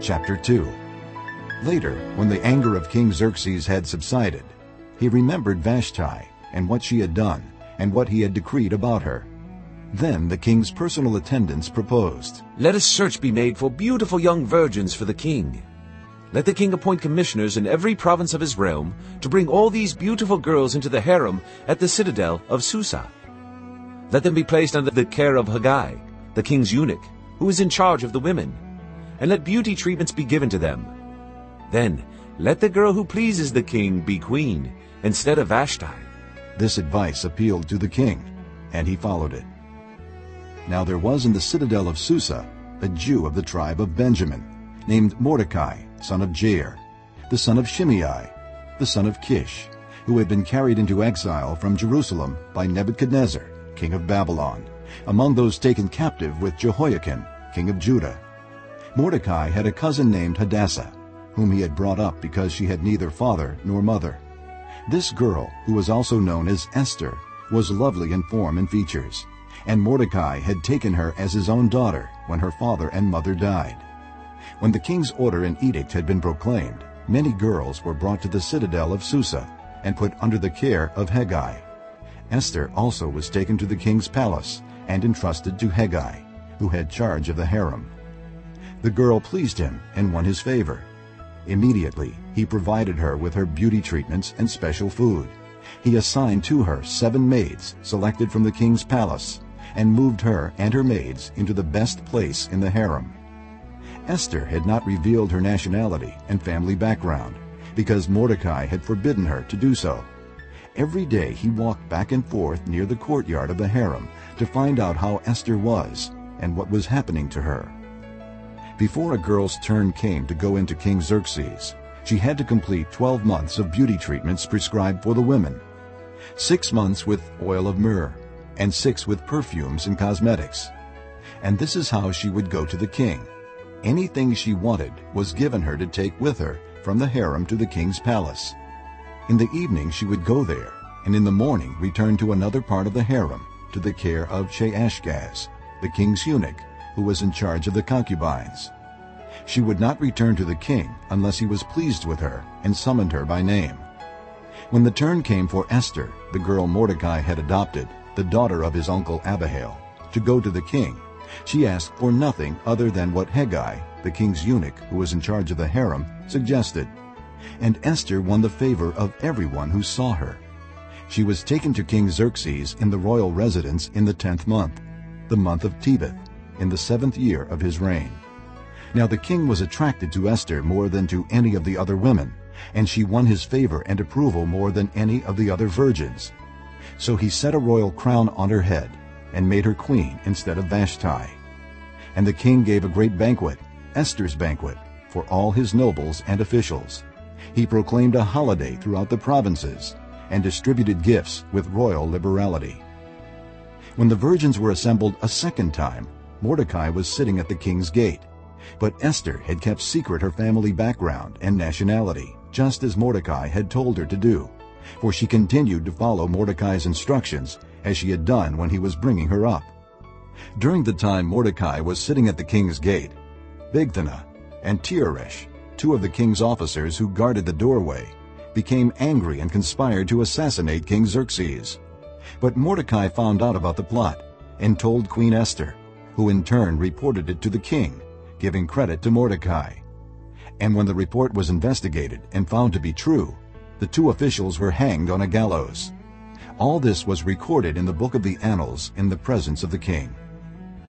Chapter 2 Later, when the anger of King Xerxes had subsided, he remembered Vashti and what she had done and what he had decreed about her. Then the king's personal attendants proposed, Let a search be made for beautiful young virgins for the king. Let the king appoint commissioners in every province of his realm to bring all these beautiful girls into the harem at the citadel of Susa. Let them be placed under the care of Hegai, the king's eunuch, who is in charge of the women, and let beauty treatments be given to them. Then let the girl who pleases the king be queen instead of Vashti. This advice appealed to the king, and he followed it. Now there was in the citadel of Susa a Jew of the tribe of Benjamin, named Mordecai, son of Jair, the son of Shimei, the son of Kish, who had been carried into exile from Jerusalem by Nebuchadnezzar, king of Babylon, among those taken captive with Jehoiachin, king of Judah. Mordecai had a cousin named Hadassah, whom he had brought up because she had neither father nor mother. This girl, who was also known as Esther, was lovely in form and features and Mordecai had taken her as his own daughter when her father and mother died. When the king's order and edict had been proclaimed, many girls were brought to the citadel of Susa and put under the care of Hegai. Esther also was taken to the king's palace and entrusted to Hegai, who had charge of the harem. The girl pleased him and won his favor. Immediately he provided her with her beauty treatments and special food. He assigned to her seven maids selected from the king's palace and moved her and her maids into the best place in the harem. Esther had not revealed her nationality and family background because Mordecai had forbidden her to do so. Every day he walked back and forth near the courtyard of the harem to find out how Esther was and what was happening to her. Before a girl's turn came to go into King Xerxes, she had to complete 12 months of beauty treatments prescribed for the women. Six months with oil of myrrh, and six with perfumes and cosmetics. And this is how she would go to the king. Anything she wanted was given her to take with her from the harem to the king's palace. In the evening she would go there, and in the morning return to another part of the harem, to the care of Shaashgaz, the king's eunuch, who was in charge of the concubines. She would not return to the king unless he was pleased with her and summoned her by name. When the turn came for Esther, the girl Mordecai had adopted, the daughter of his uncle Abihail, to go to the king, she asked for nothing other than what Hegai, the king's eunuch who was in charge of the harem, suggested. And Esther won the favor of everyone who saw her. She was taken to King Xerxes in the royal residence in the tenth month, the month of Tebeth, in the seventh year of his reign. Now the king was attracted to Esther more than to any of the other women, and she won his favor and approval more than any of the other virgins. So he set a royal crown on her head and made her queen instead of Vashti. And the king gave a great banquet, Esther's banquet, for all his nobles and officials. He proclaimed a holiday throughout the provinces and distributed gifts with royal liberality. When the virgins were assembled a second time, Mordecai was sitting at the king's gate. But Esther had kept secret her family background and nationality, just as Mordecai had told her to do for she continued to follow Mordecai's instructions as she had done when he was bringing her up. During the time Mordecai was sitting at the king's gate, Bigthana and Teresh, two of the king's officers who guarded the doorway, became angry and conspired to assassinate King Xerxes. But Mordecai found out about the plot and told Queen Esther, who in turn reported it to the king, giving credit to Mordecai. And when the report was investigated and found to be true, the two officials were hanged on a gallows. All this was recorded in the book of the Annals in the presence of the king.